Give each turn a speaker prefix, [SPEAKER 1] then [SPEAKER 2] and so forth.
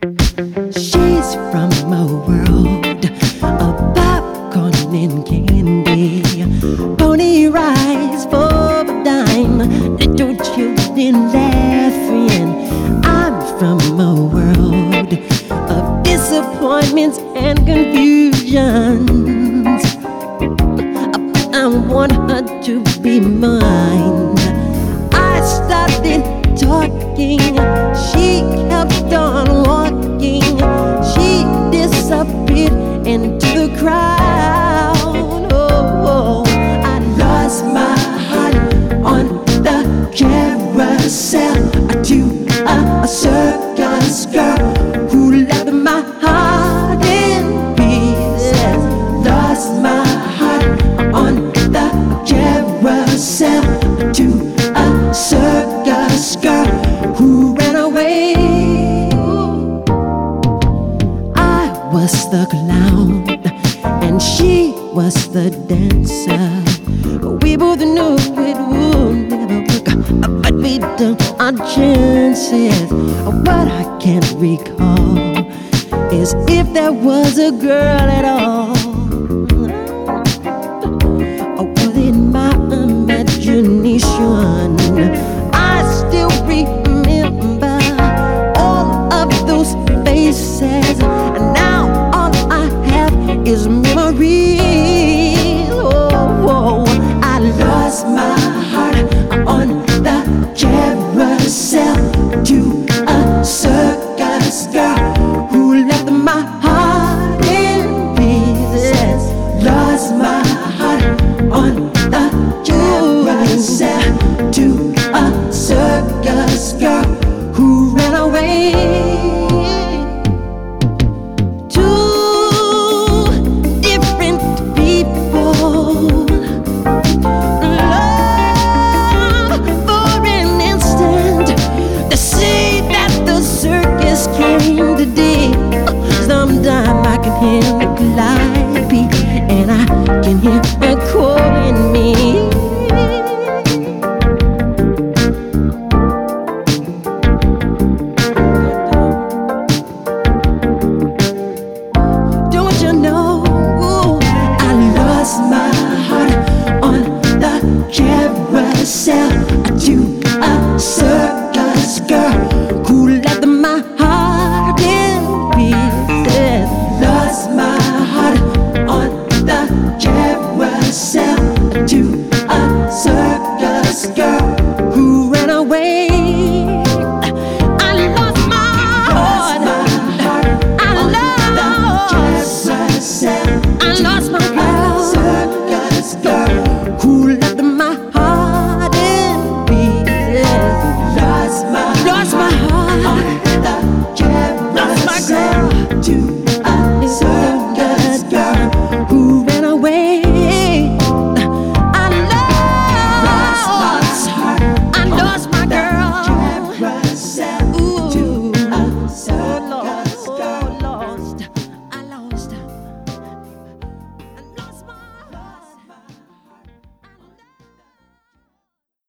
[SPEAKER 1] She's from a world of popcorn and candy, pony rides for a dime, little children laughing. I'm from a world of disappointments and confusions. I want her to be mine. I started talking, into the crowd. Oh, I lost my heart on the carousel was the clown and she was the dancer. But We both knew it would never work, but we took our chances. What I can't recall is if there was a girl at all. him. to a circus girl.